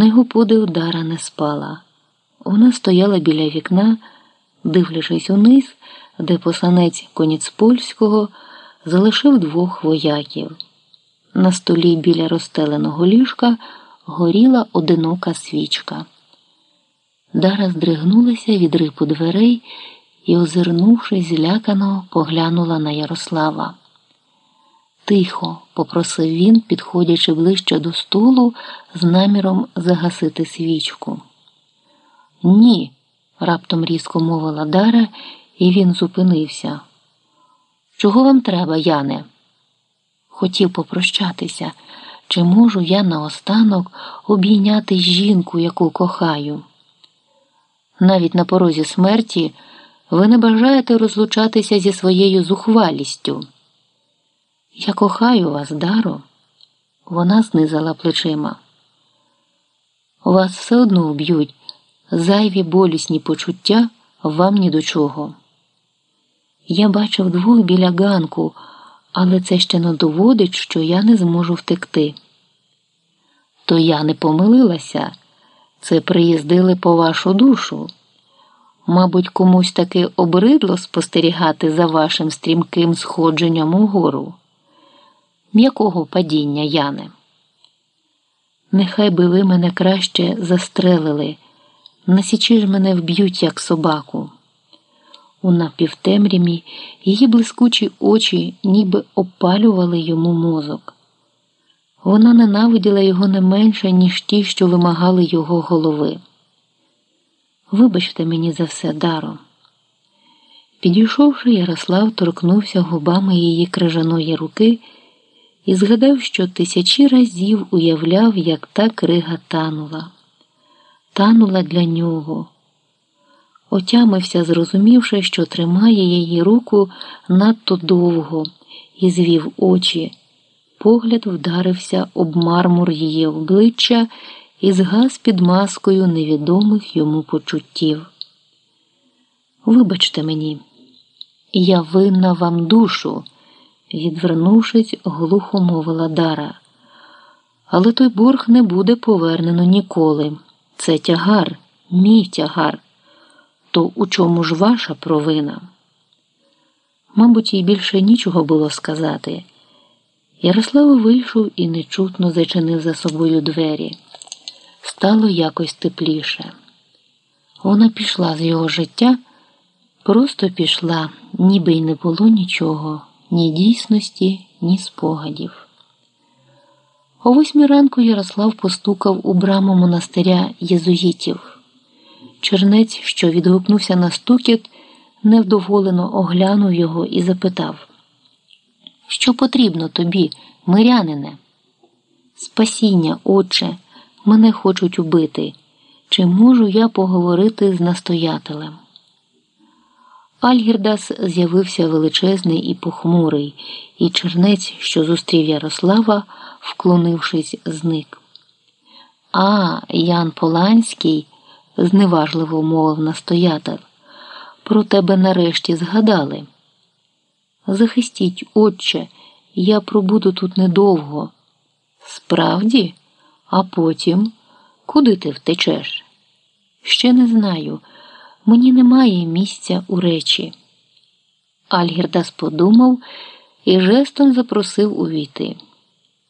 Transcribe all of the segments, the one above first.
На його подив Дара не спала. Вона стояла біля вікна, дивлячись униз, де посланець Коніцпольського залишив двох вояків. На столі біля розстеленого ліжка горіла одинока свічка. Дара здригнулася від рипу дверей і, озирнувшись, злякано, поглянула на Ярослава. Тихо, попросив він, підходячи ближче до столу з наміром загасити свічку. Ні, раптом різко мовила Дара, і він зупинився. Чого вам треба, Яне? Хотів попрощатися, чи можу я наостанок обійняти жінку, яку кохаю? Навіть на порозі смерті ви не бажаєте розлучатися зі своєю зухвалістю. Я кохаю вас, Даро. Вона знизала плечима. Вас все одно вб'ють, зайві болісні почуття вам ні до чого. Я бачив двох біля ганку, але це ще не доводить, що я не зможу втекти. То я не помилилася, це приїздили по вашу душу. Мабуть, комусь таки обридло спостерігати за вашим стрімким сходженням угору. М'якого падіння, Яне. Нехай би ви мене краще застрелили, на січі ж мене вб'ють, як собаку. У напівтемряві її блискучі очі ніби опалювали йому мозок. Вона ненавиділа його не менше, ніж ті, що вимагали його голови. Вибачте мені за все даром. Підійшовши, Ярослав торкнувся губами її крижаної руки і згадав, що тисячі разів уявляв, як та крига танула, танула для нього. Отямився, зрозумівши, що тримає її руку надто довго, і звів очі. Погляд вдарився об мармур її обличчя і згас під маскою невідомих йому почуттів. Вибачте мені, я винна вам душу, відвернувшись, глухо мовила Дара. Але той борг не буде повернено ніколи. Це тягар, мій тягар. То у чому ж ваша провина? Мабуть, їй більше нічого було сказати. Ярослав вийшов і нечутно зачинив за собою двері. Стало якось тепліше. Вона пішла з його життя, просто пішла, ніби й не було нічого, ні дійсності, ні спогадів. О восьмій ранку Ярослав постукав у браму монастиря єзуїтів. Чернець, що відгукнувся на стукіт, невдоволено оглянув його і запитав: Що потрібно тобі, мирянине? Спасіння, отче, мене хочуть убити. Чи можу я поговорити з настоятелем? Альгірдас з'явився величезний і похмурий, і чернець, що зустрів Ярослава, вклонившись, зник. А, Ян Поланський зневажливо мовив настоятель. Про тебе нарешті згадали. Захистіть, отче, я пробуду тут недовго. Справді, а потім куди ти втечеш? Ще не знаю. Мені немає місця у речі. Альгірдас подумав і жестом запросив увійти.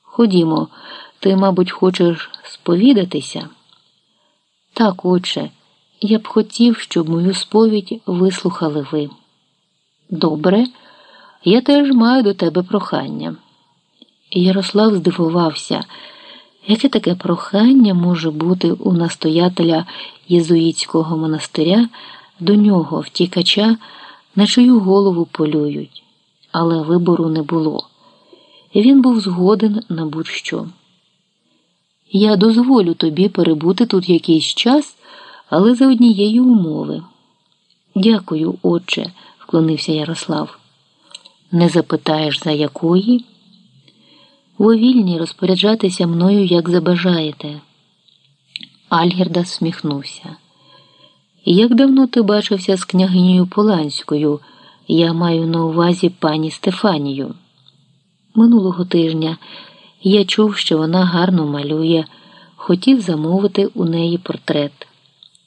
Ходімо, ти, мабуть, хочеш сповідатися? Так, отче, я б хотів, щоб мою сповідь вислухали ви. Добре, я теж маю до тебе прохання. Ярослав здивувався, яке таке прохання може бути у настоятеля єзуїтського монастиря до нього, втікача, на чию голову полюють, але вибору не було. Він був згоден на будь-що. Я дозволю тобі перебути тут якийсь час, але за однієї умови. Дякую, отче, вклонився Ярослав. Не запитаєш, за якої? Ви вільні розпоряджатися мною, як забажаєте. Альгірда сміхнувся. Як давно ти бачився з княгинею Поланською? Я маю на увазі пані Стефанію. Минулого тижня я чув, що вона гарно малює. хотів замовити у неї портрет.